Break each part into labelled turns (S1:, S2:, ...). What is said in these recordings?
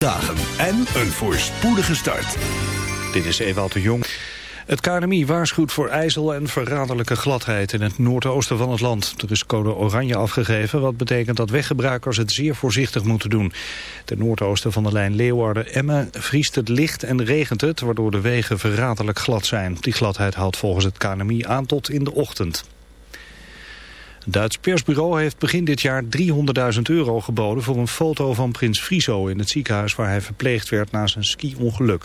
S1: dagen en een voorspoedige start.
S2: Dit is Ewald de Jong. Het KNMI waarschuwt voor ijzel en verraderlijke gladheid in het noordoosten van het land. Er is code oranje afgegeven, wat betekent dat weggebruikers het zeer voorzichtig moeten doen. Ten noordoosten van de lijn Leeuwarden-Emmen vriest het licht en regent het, waardoor de wegen verraderlijk glad zijn. Die gladheid houdt volgens het KNMI aan tot in de ochtend. Het Duits persbureau heeft begin dit jaar 300.000 euro geboden voor een foto van prins Friso in het ziekenhuis waar hij verpleegd werd na zijn ski-ongeluk.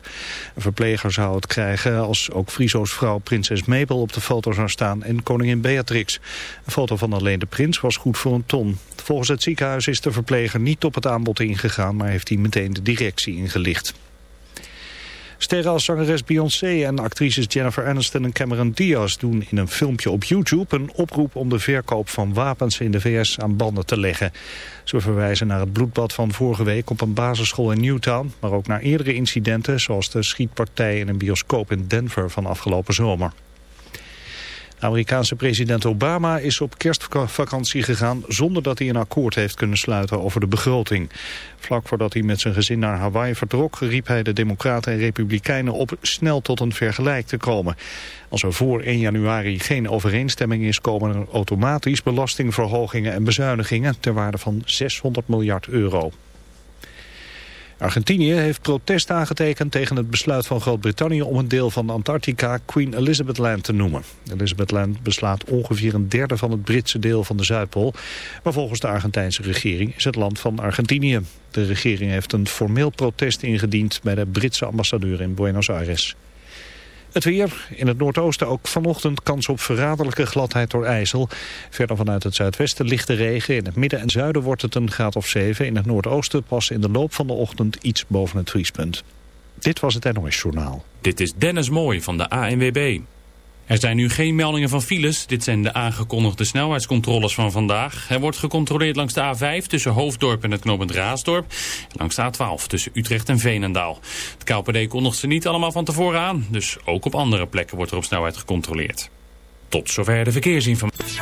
S2: Een verpleger zou het krijgen als ook Friso's vrouw prinses Mabel op de foto zou staan en koningin Beatrix. Een foto van alleen de prins was goed voor een ton. Volgens het ziekenhuis is de verpleger niet op het aanbod ingegaan, maar heeft hij meteen de directie ingelicht. Sterren zangeres Beyoncé en actrices Jennifer Aniston en Cameron Diaz doen in een filmpje op YouTube een oproep om de verkoop van wapens in de VS aan banden te leggen. Ze verwijzen naar het bloedbad van vorige week op een basisschool in Newtown, maar ook naar eerdere incidenten zoals de schietpartij in een bioscoop in Denver van afgelopen zomer. Amerikaanse president Obama is op kerstvakantie gegaan zonder dat hij een akkoord heeft kunnen sluiten over de begroting. Vlak voordat hij met zijn gezin naar Hawaii vertrok riep hij de democraten en republikeinen op snel tot een vergelijk te komen. Als er voor 1 januari geen overeenstemming is komen er automatisch belastingverhogingen en bezuinigingen ter waarde van 600 miljard euro. Argentinië heeft protest aangetekend tegen het besluit van Groot-Brittannië om een deel van Antarctica Queen Elizabeth Land te noemen. Elizabeth Land beslaat ongeveer een derde van het Britse deel van de Zuidpool. Maar volgens de Argentijnse regering is het land van Argentinië. De regering heeft een formeel protest ingediend bij de Britse ambassadeur in Buenos Aires. Het weer. In het noordoosten ook vanochtend kans op verraderlijke gladheid door ijzel. Verder vanuit het zuidwesten lichte regen. In het midden en zuiden wordt het een graad of 7. In het noordoosten pas in de loop van de ochtend iets boven het vriespunt. Dit was het NOS Journaal.
S3: Dit is Dennis Mooij van de ANWB. Er zijn nu geen meldingen van files. Dit zijn de aangekondigde snelheidscontroles van vandaag. Er wordt gecontroleerd langs de A5 tussen Hoofddorp en het knooppunt Raasdorp. En langs de A12 tussen Utrecht en Veenendaal. Het KPD kondigt ze niet allemaal van tevoren aan. Dus ook op andere plekken wordt er op snelheid gecontroleerd. Tot zover de verkeersinformatie.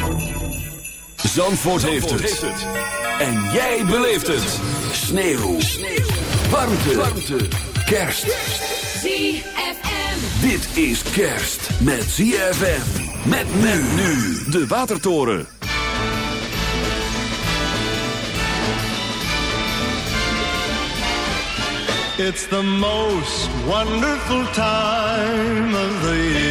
S4: Zandvoort, heeft, het. En jij beleeft het. Sneeuw. Warmte. Warmte. Kerst.
S5: ZFM.
S4: Dit is kerst met ZFM. Met men nu. De Watertoren.
S6: It's the most wonderful time of the year.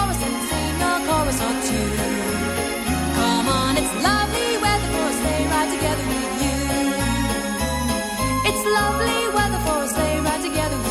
S7: together with you. It's lovely weather for a sleigh ride together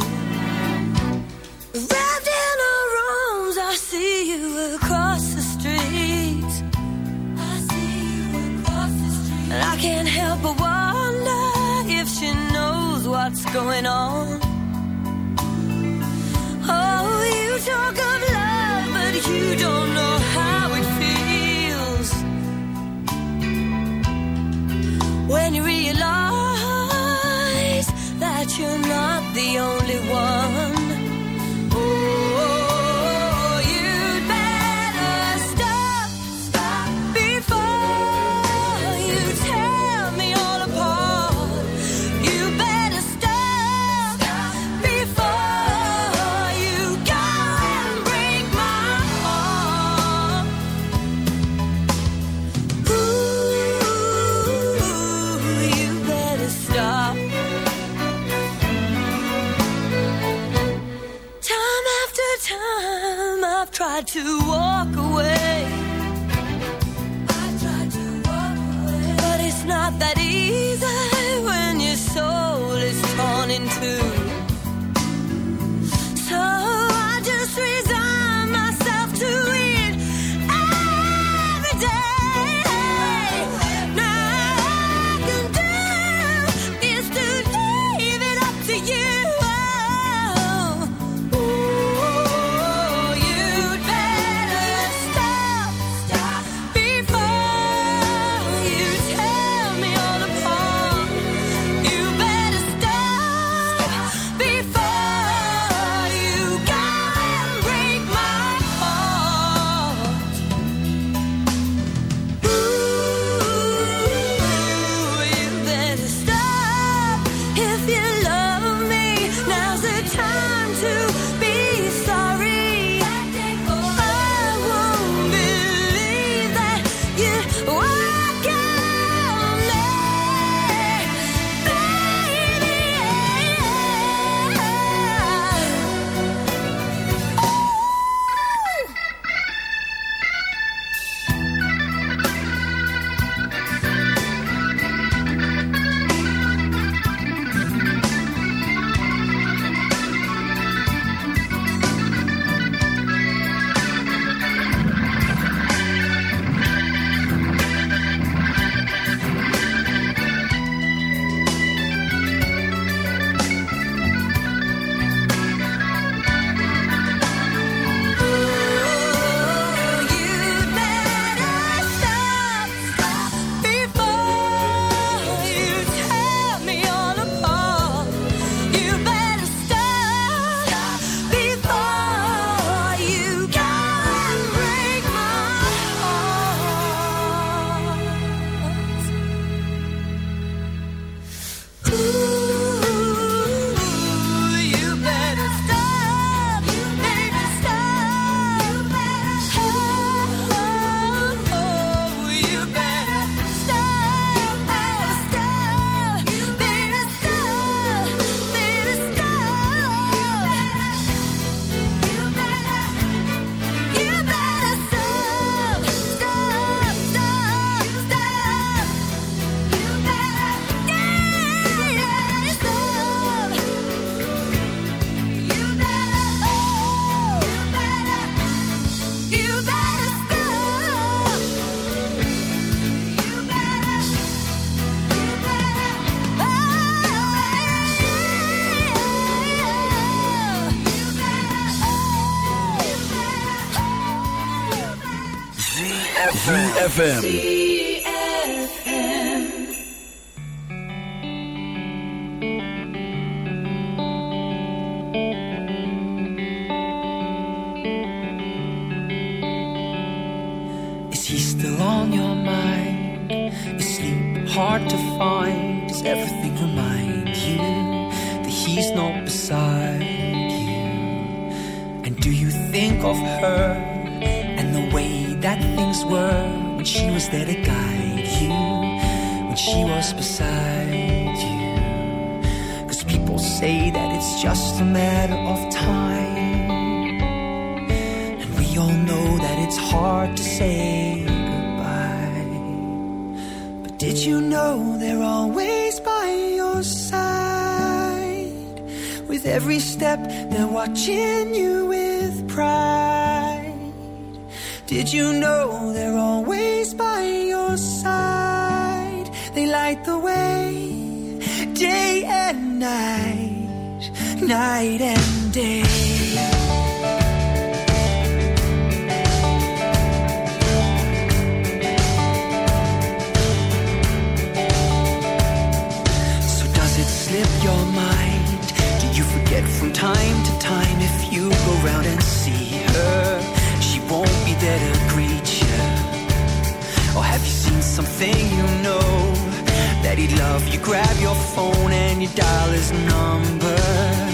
S8: ZFM.
S9: You dial his number,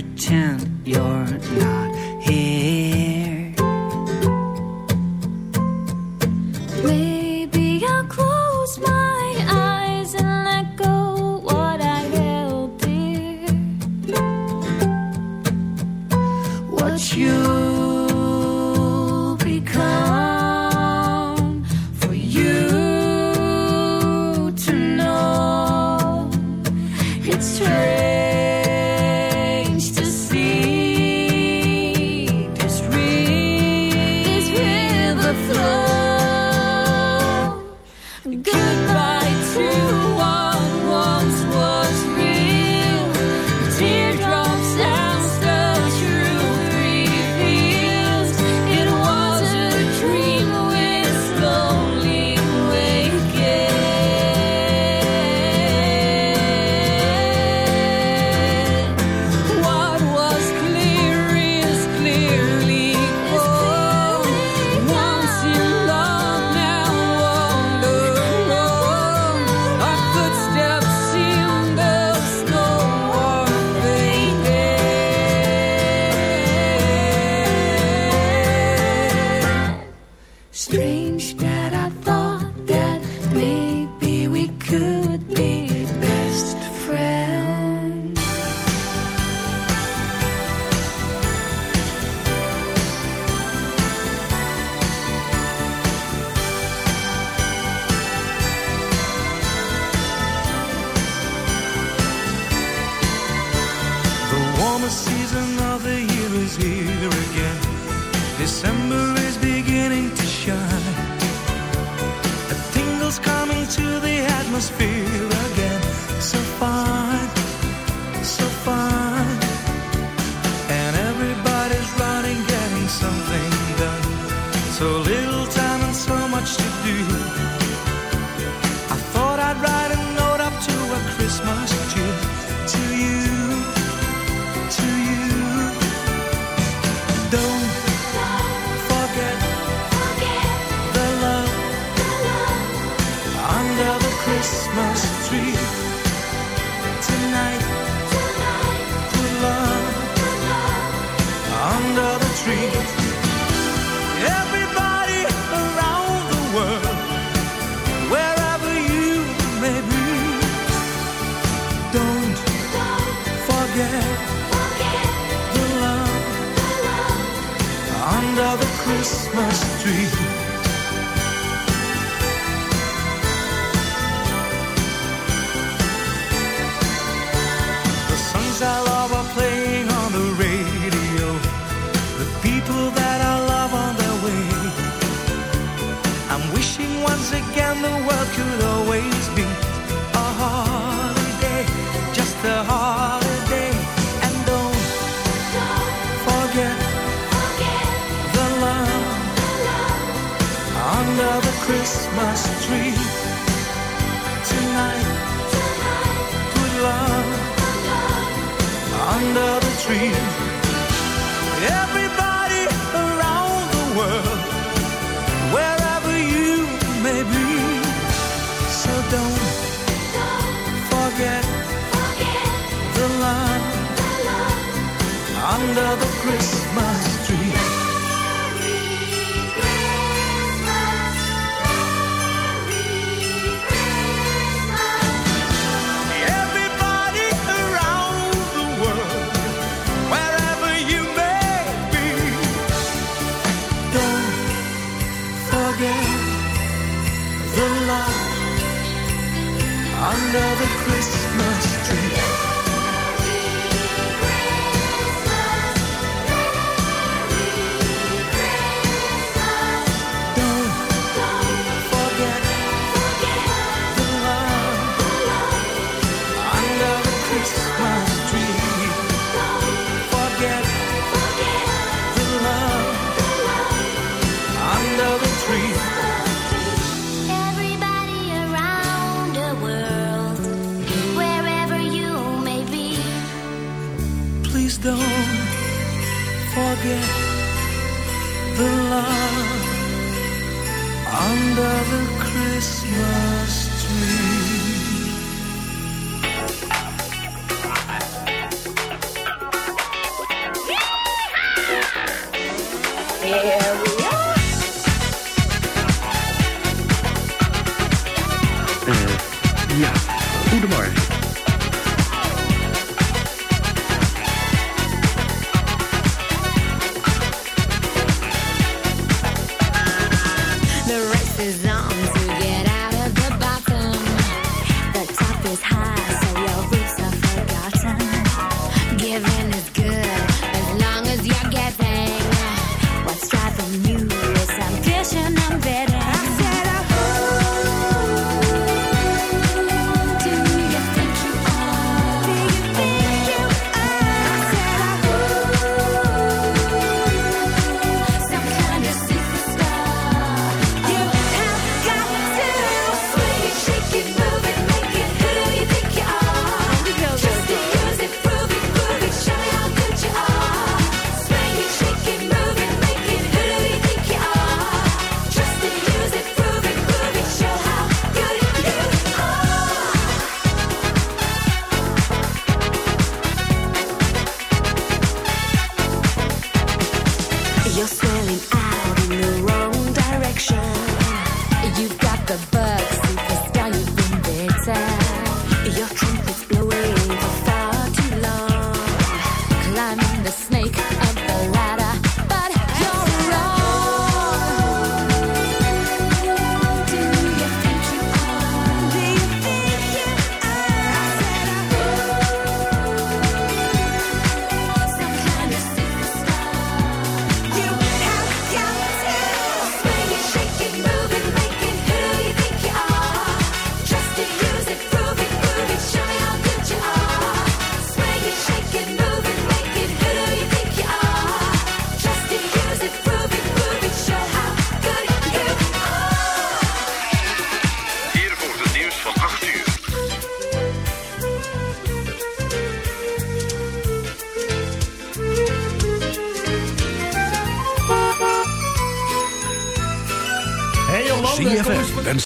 S10: pretend
S8: season of the year is here
S7: Chris.